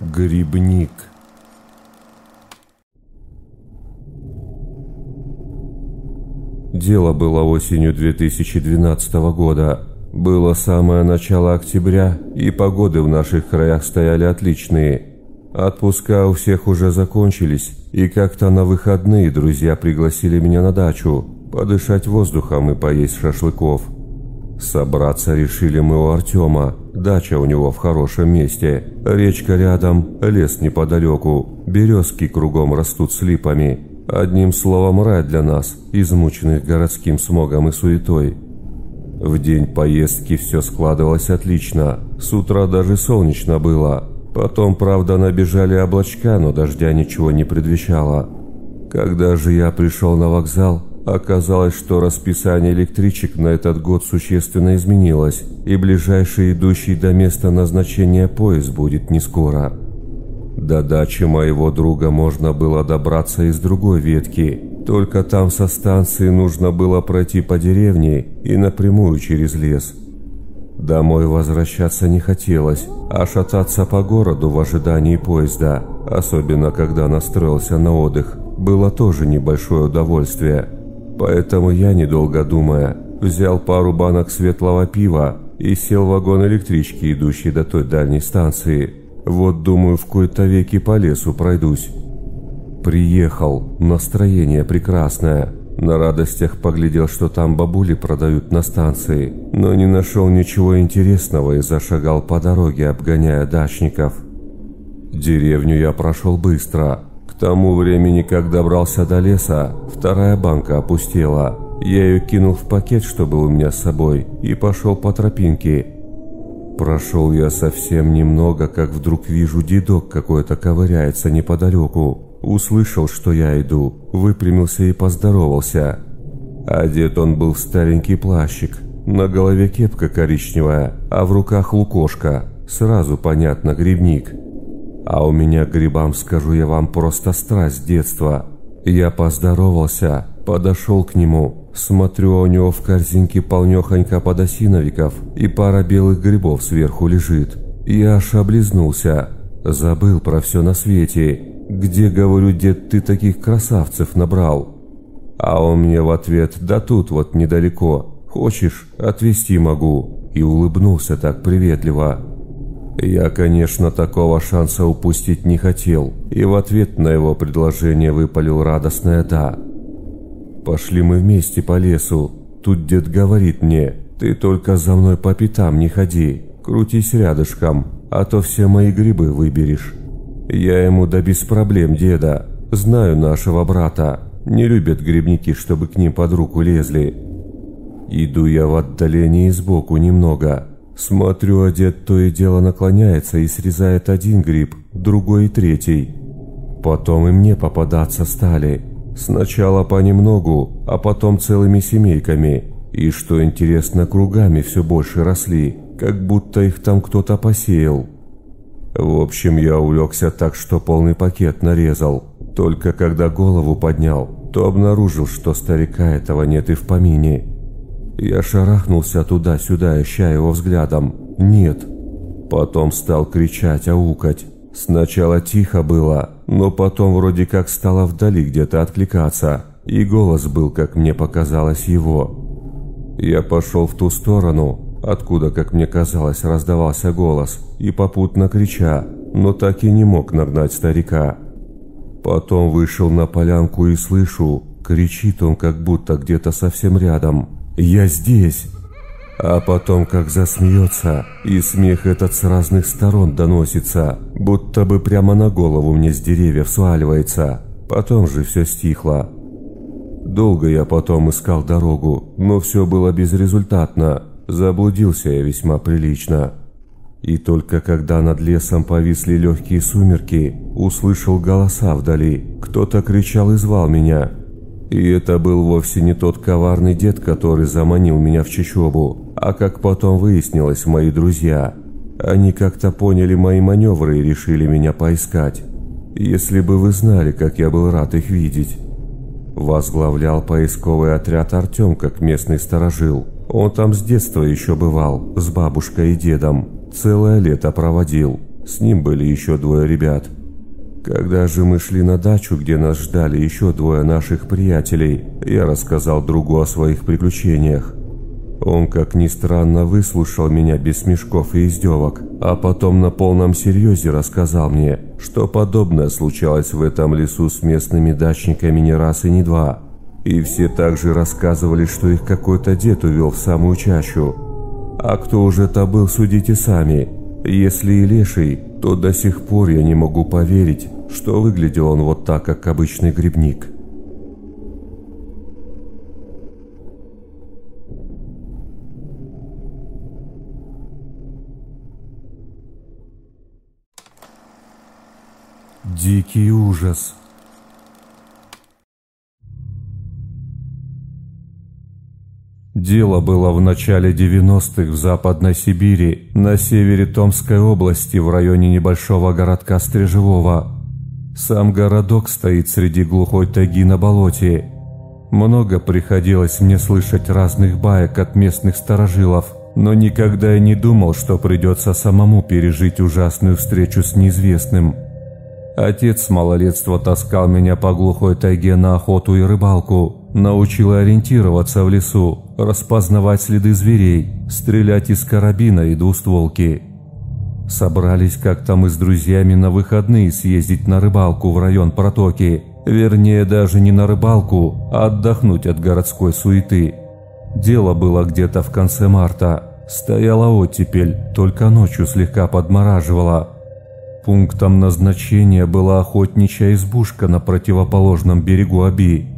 Грибник. Дело было осенью 2012 года. Было самое начало октября, и погоды в наших краях стояли отличные. Отпуска у всех уже закончились, и как-то на выходные друзья пригласили меня на дачу, подышать воздухом и поесть шашлыков. Собраться решили мы у Артема. Дача у него в хорошем месте. Речка рядом, лес неподалеку. Березки кругом растут с липами. Одним словом, рай для нас, измученных городским смогом и суетой. В день поездки все складывалось отлично. С утра даже солнечно было. Потом, правда, набежали облачка, но дождя ничего не предвещало. Когда же я пришел на вокзал, Оказалось, что расписание электричек на этот год существенно изменилось, и ближайший идущий до места назначения поезд будет не скоро. До дачи моего друга можно было добраться из другой ветки, только там со станции нужно было пройти по деревне и напрямую через лес. Домой возвращаться не хотелось, а шататься по городу в ожидании поезда, особенно когда настроился на отдых, было тоже небольшое удовольствие – Поэтому я, недолго думая, взял пару банок светлого пива и сел в вагон электрички, идущей до той дальней станции. Вот, думаю, в кои-то веки по лесу пройдусь. Приехал, настроение прекрасное. На радостях поглядел, что там бабули продают на станции, но не нашел ничего интересного и зашагал по дороге, обгоняя дачников. Деревню я прошел быстро, тому времени, как добрался до леса, вторая банка опустела. Я ее кинул в пакет, что был у меня с собой, и пошел по тропинке. Прошел я совсем немного, как вдруг вижу дедок какой-то ковыряется неподалеку. Услышал, что я иду, выпрямился и поздоровался. Одет он был в старенький плащик, на голове кепка коричневая, а в руках лукошка. Сразу понятно, грибник. А у меня к грибам, скажу я вам, просто страсть детства. Я поздоровался, подошел к нему, смотрю, а у него в корзинке полнехонько подосиновиков и пара белых грибов сверху лежит. Я аж облизнулся, забыл про все на свете. Где, говорю, дед, ты таких красавцев набрал? А он мне в ответ, да тут вот недалеко, хочешь, отвезти могу. И улыбнулся так приветливо. Я, конечно, такого шанса упустить не хотел, и в ответ на его предложение выпалил радостное «да». Пошли мы вместе по лесу. Тут дед говорит мне, ты только за мной по пятам не ходи, крутись рядышком, а то все мои грибы выберешь. Я ему да без проблем, деда. Знаю нашего брата. Не любят грибники, чтобы к ним под руку лезли. Иду я в отдалении сбоку немного, Смотрю, дед то и дело наклоняется и срезает один гриб, другой и третий. Потом и мне попадаться стали. Сначала понемногу, а потом целыми семейками. И что интересно, кругами все больше росли, как будто их там кто-то посеял. В общем, я увлекся так, что полный пакет нарезал. Только когда голову поднял, то обнаружил, что старика этого нет и в помине. Я шарахнулся туда-сюда, ища его взглядом. Нет. Потом стал кричать, аукать. Сначала тихо было, но потом вроде как стало вдали где-то откликаться. И голос был, как мне показалось, его. Я пошел в ту сторону, откуда, как мне казалось, раздавался голос, и попутно крича, но так и не мог нагнать старика. Потом вышел на полянку и слышу, кричит он как будто где-то совсем рядом. «Я здесь!» А потом как засмеется, и смех этот с разных сторон доносится, будто бы прямо на голову мне с деревьев сваливается. Потом же все стихло. Долго я потом искал дорогу, но все было безрезультатно. Заблудился я весьма прилично. И только когда над лесом повисли легкие сумерки, услышал голоса вдали. Кто-то кричал и звал меня. И это был вовсе не тот коварный дед, который заманил меня в Чечобу, а как потом выяснилось, мои друзья. Они как-то поняли мои маневры и решили меня поискать. Если бы вы знали, как я был рад их видеть. Возглавлял поисковый отряд Артем, как местный сторожил. Он там с детства еще бывал, с бабушкой и дедом. Целое лето проводил. С ним были еще двое ребят. Когда же мы шли на дачу, где нас ждали еще двое наших приятелей, я рассказал другу о своих приключениях. Он, как ни странно, выслушал меня без смешков и издевок, а потом на полном серьезе рассказал мне, что подобное случалось в этом лесу с местными дачниками не раз и не два. И все также рассказывали, что их какой-то дед увел в самую чащу. А кто уже это был, судите сами. Если и леший, то до сих пор я не могу поверить, что выглядел он вот так, как обычный грибник. Дикий ужас. Дело было в начале 90-х в Западной Сибири, на севере Томской области, в районе небольшого городка Стрежевого. Сам городок стоит среди глухой тайги на болоте. Много приходилось мне слышать разных баек от местных старожилов, но никогда я не думал, что придется самому пережить ужасную встречу с неизвестным. Отец с малолетства таскал меня по глухой тайге на охоту и рыбалку, научил ориентироваться в лесу, распознавать следы зверей, стрелять из карабина и двустволки. Собрались как-то мы с друзьями на выходные съездить на рыбалку в район протоки. Вернее, даже не на рыбалку, а отдохнуть от городской суеты. Дело было где-то в конце марта. Стояла оттепель, только ночью слегка подмораживала. Пунктом назначения была охотничья избушка на противоположном берегу Аби.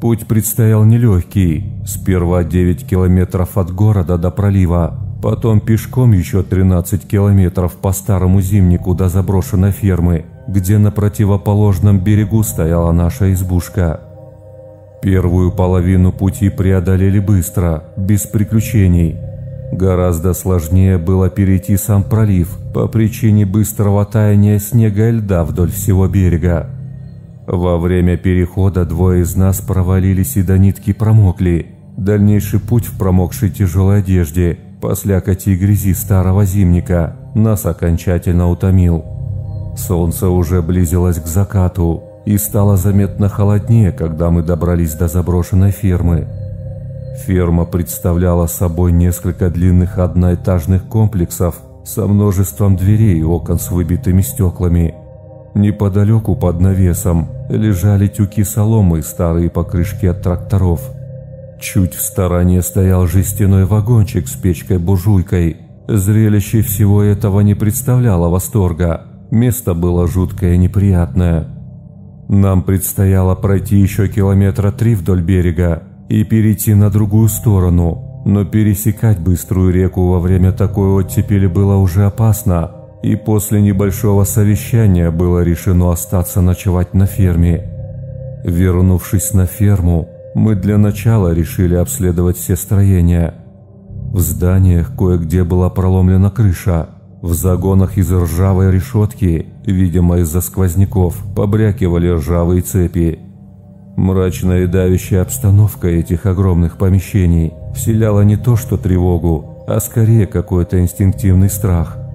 Путь предстоял нелегкий. Сперва 9 километров от города до пролива, потом пешком еще 13 километров по старому зимнику до заброшенной фермы, где на противоположном берегу стояла наша избушка. Первую половину пути преодолели быстро, без приключений. Гораздо сложнее было перейти сам пролив по причине быстрого таяния снега и льда вдоль всего берега. Во время перехода двое из нас провалились и до нитки промокли. Дальнейший путь в промокшей тяжелой одежде, по слякоти и грязи старого зимника, нас окончательно утомил. Солнце уже близилось к закату и стало заметно холоднее, когда мы добрались до заброшенной фермы. Ферма представляла собой несколько длинных одноэтажных комплексов со множеством дверей и окон с выбитыми стеклами – Неподалеку под навесом лежали тюки соломы, старые покрышки от тракторов. Чуть в стороне стоял жестяной вагончик с печкой-буржуйкой. Зрелище всего этого не представляло восторга. Место было жуткое и неприятное. Нам предстояло пройти еще километра три вдоль берега и перейти на другую сторону, но пересекать быструю реку во время такой оттепели было уже опасно – и после небольшого совещания было решено остаться ночевать на ферме. Вернувшись на ферму, мы для начала решили обследовать все строения. В зданиях кое-где была проломлена крыша, в загонах из ржавой решетки, видимо из-за сквозняков, побрякивали ржавые цепи. Мрачная и давящая обстановка этих огромных помещений вселяла не то что тревогу, а скорее какой-то инстинктивный страх –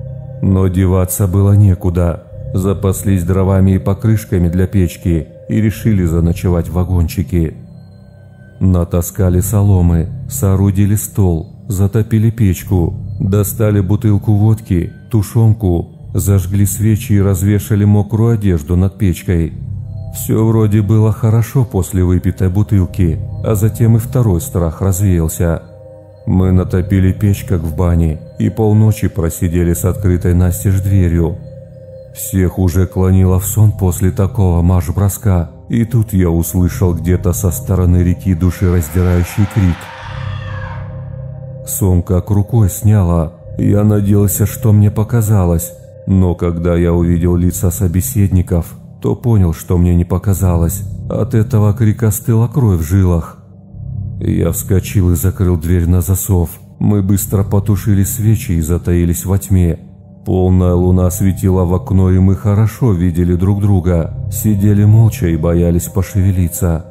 но деваться было некуда. Запаслись дровами и покрышками для печки и решили заночевать в вагончике. Натаскали соломы, соорудили стол, затопили печку, достали бутылку водки, тушенку, зажгли свечи и развешали мокрую одежду над печкой. Все вроде было хорошо после выпитой бутылки, а затем и второй страх развеялся – мы натопили печь, как в бане, и полночи просидели с открытой настежь дверью. Всех уже клонило в сон после такого марш-броска, и тут я услышал где-то со стороны реки душераздирающий крик. Сон как рукой сняла, я надеялся, что мне показалось, но когда я увидел лица собеседников, то понял, что мне не показалось. От этого крика стыла кровь в жилах. Я вскочил и закрыл дверь на засов. Мы быстро потушили свечи и затаились во тьме. Полная луна светила в окно, и мы хорошо видели друг друга. Сидели молча и боялись пошевелиться.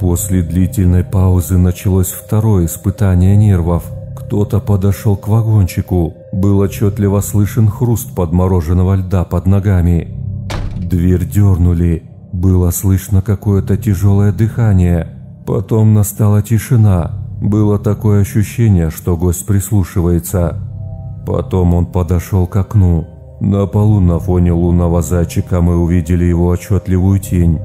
После длительной паузы началось второе испытание нервов. Кто-то подошел к вагончику. Был отчетливо слышен хруст подмороженного льда под ногами. Дверь дернули. Было слышно какое-то тяжелое дыхание. Потом настала тишина. Было такое ощущение, что гость прислушивается. Потом он подошел к окну. На полу на фоне лунного зайчика мы увидели его отчетливую тень.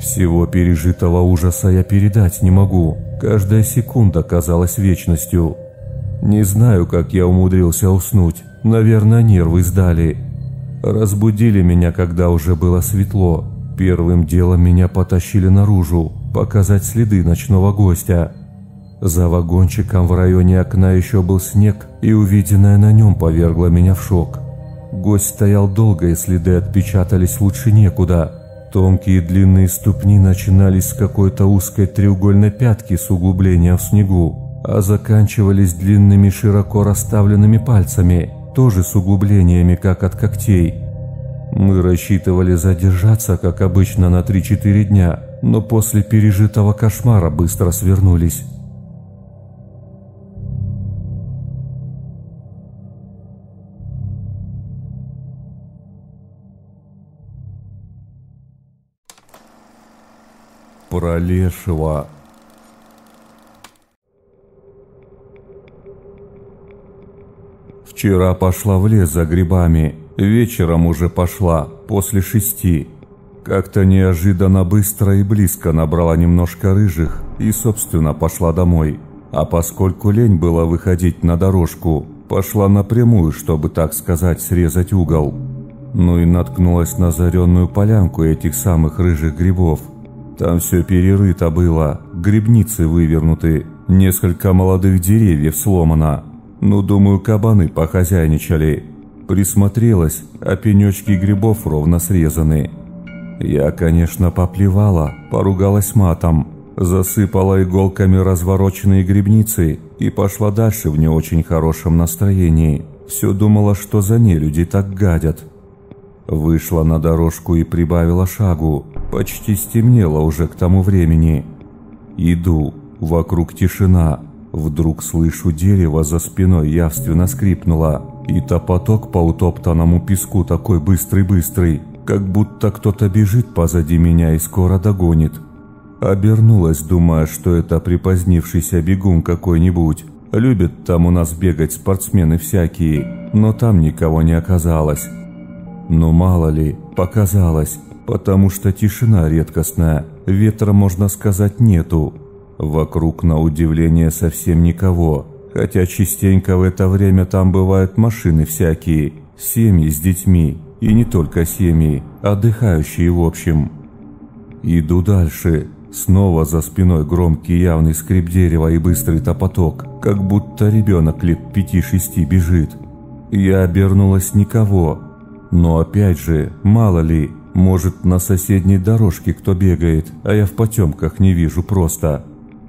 Всего пережитого ужаса я передать не могу. Каждая секунда казалась вечностью. Не знаю, как я умудрился уснуть. Наверное, нервы сдали. Разбудили меня, когда уже было светло. Первым делом меня потащили наружу, показать следы ночного гостя. За вагончиком в районе окна еще был снег, и увиденное на нем повергло меня в шок. Гость стоял долго, и следы отпечатались лучше некуда. Тонкие длинные ступни начинались с какой-то узкой треугольной пятки с углублением в снегу, а заканчивались длинными широко расставленными пальцами, тоже с углублениями, как от когтей. Мы рассчитывали задержаться, как обычно, на 3-4 дня, но после пережитого кошмара быстро свернулись. Про лешего. Вчера пошла в лес за грибами, вечером уже пошла, после шести. Как-то неожиданно быстро и близко набрала немножко рыжих и, собственно, пошла домой. А поскольку лень было выходить на дорожку, пошла напрямую, чтобы, так сказать, срезать угол. Ну и наткнулась на заренную полянку этих самых рыжих грибов – там все перерыто было, грибницы вывернуты, несколько молодых деревьев сломано. Ну, думаю, кабаны похозяйничали. Присмотрелась, а пенечки грибов ровно срезаны. Я, конечно, поплевала, поругалась матом, засыпала иголками развороченные грибницы и пошла дальше в не очень хорошем настроении. Все думала, что за ней люди так гадят. Вышла на дорожку и прибавила шагу. Почти стемнело уже к тому времени. Иду, вокруг тишина. Вдруг слышу дерево за спиной явственно скрипнуло. И топоток по утоптанному песку такой быстрый-быстрый, как будто кто-то бежит позади меня и скоро догонит. Обернулась, думая, что это припозднившийся бегун какой-нибудь. Любят там у нас бегать спортсмены всякие, но там никого не оказалось. Но мало ли, показалось, потому что тишина редкостная, ветра, можно сказать, нету. Вокруг, на удивление, совсем никого, хотя частенько в это время там бывают машины всякие, семьи с детьми, и не только семьи, отдыхающие в общем. Иду дальше, снова за спиной громкий явный скрип дерева и быстрый топоток, как будто ребенок лет пяти-шести бежит. Я обернулась никого, но опять же, мало ли, может на соседней дорожке кто бегает, а я в потемках не вижу просто.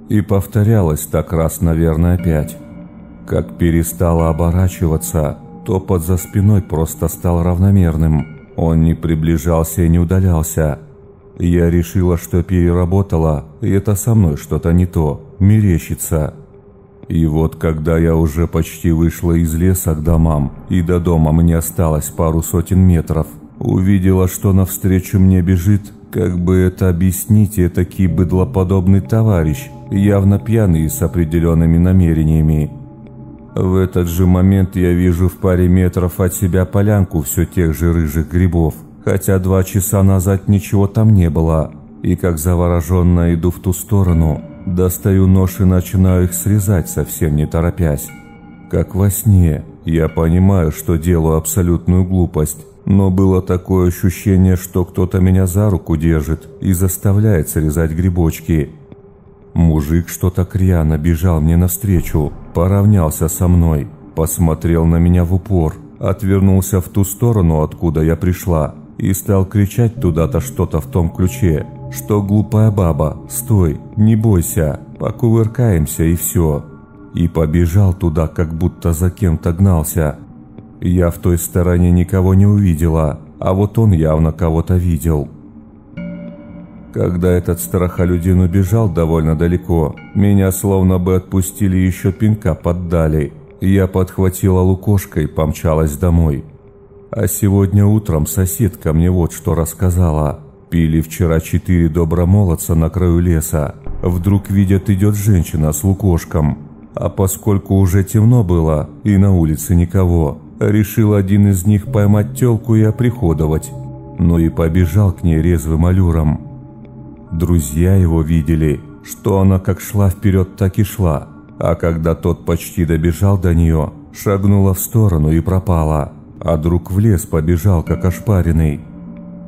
И повторялось так раз, наверное, опять. Как перестала оборачиваться, топот за спиной просто стал равномерным. Он не приближался и не удалялся. Я решила, что переработала, и это со мной что-то не то, мерещится. И вот когда я уже почти вышла из леса к домам, и до дома мне осталось пару сотен метров, увидела, что навстречу мне бежит, как бы это объяснить, этакий быдлоподобный товарищ, явно пьяный с определенными намерениями. В этот же момент я вижу в паре метров от себя полянку все тех же рыжих грибов, хотя два часа назад ничего там не было, и как завороженно иду в ту сторону – Достаю нож и начинаю их срезать, совсем не торопясь. Как во сне, я понимаю, что делаю абсолютную глупость, но было такое ощущение, что кто-то меня за руку держит и заставляет срезать грибочки. Мужик что-то кряно бежал мне навстречу, поравнялся со мной, посмотрел на меня в упор, отвернулся в ту сторону, откуда я пришла, и стал кричать туда-то что-то в том ключе, что глупая баба, стой, не бойся, покувыркаемся и все. И побежал туда, как будто за кем-то гнался. Я в той стороне никого не увидела, а вот он явно кого-то видел. Когда этот страхолюдин убежал довольно далеко, меня словно бы отпустили еще пинка поддали. Я подхватила лукошко и помчалась домой. А сегодня утром соседка мне вот что рассказала. Пили вчера четыре добромолодца на краю леса. Вдруг видят, идет женщина с лукошком. А поскольку уже темно было и на улице никого, решил один из них поймать телку и оприходовать. Ну и побежал к ней резвым аллюром. Друзья его видели, что она как шла вперед, так и шла, а когда тот почти добежал до нее, шагнула в сторону и пропала, а друг в лес побежал, как ошпаренный.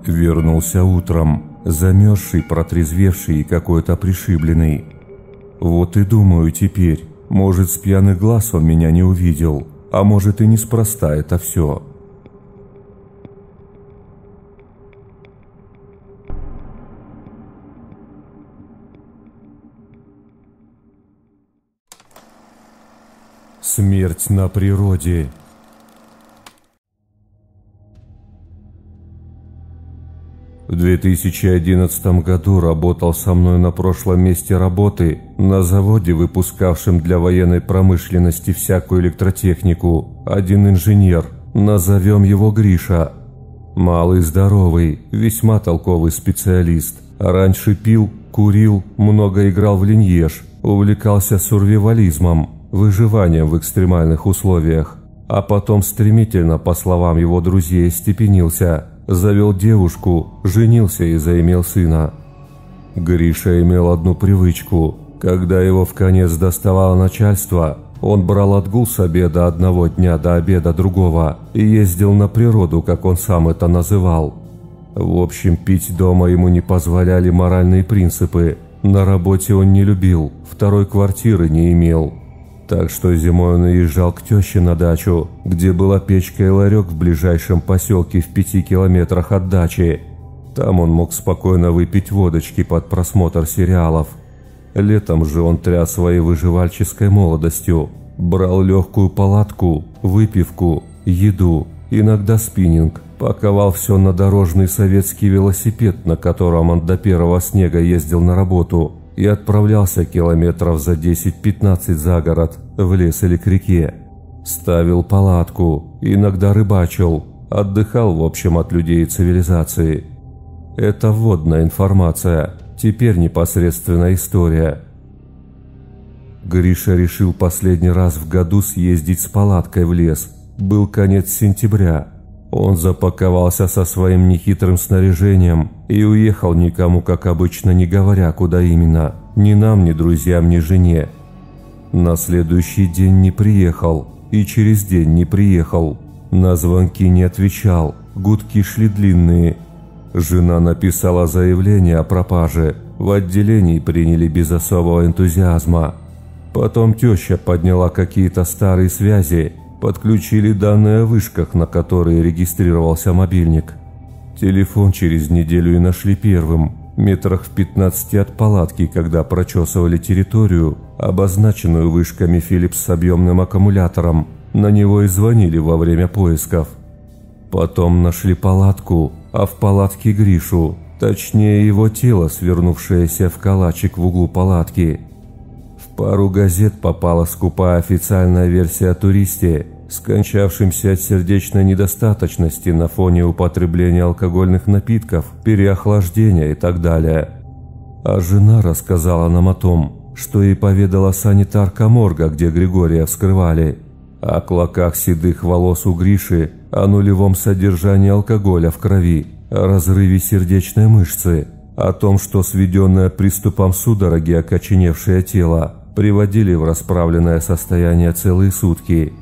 Вернулся утром, замерзший, протрезвевший и какой-то пришибленный. Вот и думаю теперь, может, с пьяных глаз он меня не увидел, а может и неспроста это все. Смерть на природе. 2011 году работал со мной на прошлом месте работы на заводе, выпускавшем для военной промышленности всякую электротехнику, один инженер, назовем его Гриша. Малый здоровый, весьма толковый специалист. Раньше пил, курил, много играл в линьеж, увлекался сурвивализмом, выживанием в экстремальных условиях, а потом стремительно, по словам его друзей, степенился, завел девушку, женился и заимел сына. Гриша имел одну привычку. Когда его в конец доставало начальство, он брал отгул с обеда одного дня до обеда другого и ездил на природу, как он сам это называл. В общем, пить дома ему не позволяли моральные принципы. На работе он не любил, второй квартиры не имел. Так что зимой он уезжал к теще на дачу, где была печка и ларек в ближайшем поселке в пяти километрах от дачи. Там он мог спокойно выпить водочки под просмотр сериалов. Летом же он тряс своей выживальческой молодостью, брал легкую палатку, выпивку, еду, иногда спиннинг, паковал все на дорожный советский велосипед, на котором он до первого снега ездил на работу – и отправлялся километров за 10-15 за город, в лес или к реке. Ставил палатку, иногда рыбачил, отдыхал в общем от людей и цивилизации. Это вводная информация, теперь непосредственно история. Гриша решил последний раз в году съездить с палаткой в лес. Был конец сентября. Он запаковался со своим нехитрым снаряжением и уехал никому, как обычно, не говоря, куда именно. Ни нам, ни друзьям, ни жене. На следующий день не приехал. И через день не приехал. На звонки не отвечал. Гудки шли длинные. Жена написала заявление о пропаже. В отделении приняли без особого энтузиазма. Потом теща подняла какие-то старые связи Подключили данные о вышках, на которые регистрировался мобильник. Телефон через неделю и нашли первым, метрах в 15 от палатки, когда прочесывали территорию, обозначенную вышками Philips с объемным аккумулятором. На него и звонили во время поисков. Потом нашли палатку, а в палатке Гришу, точнее его тело, свернувшееся в калачик в углу палатки – пару газет попала скупая официальная версия о туристе, скончавшемся от сердечной недостаточности на фоне употребления алкогольных напитков, переохлаждения и так далее. А жена рассказала нам о том, что ей поведала санитарка морга, где Григория вскрывали, о клоках седых волос у Гриши, о нулевом содержании алкоголя в крови, о разрыве сердечной мышцы, о том, что сведенное приступом судороги окоченевшее тело приводили в расправленное состояние целые сутки,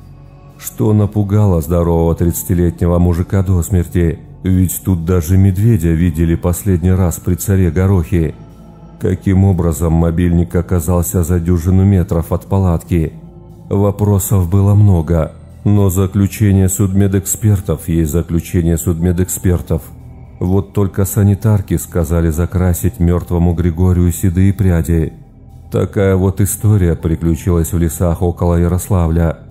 что напугало здорового 30-летнего мужика до смерти, ведь тут даже медведя видели последний раз при царе Горохе. Каким образом мобильник оказался за дюжину метров от палатки? Вопросов было много, но заключение судмедэкспертов есть заключение судмедэкспертов. Вот только санитарки сказали закрасить мертвому Григорию седые пряди – Такая вот история приключилась в лесах около Ярославля.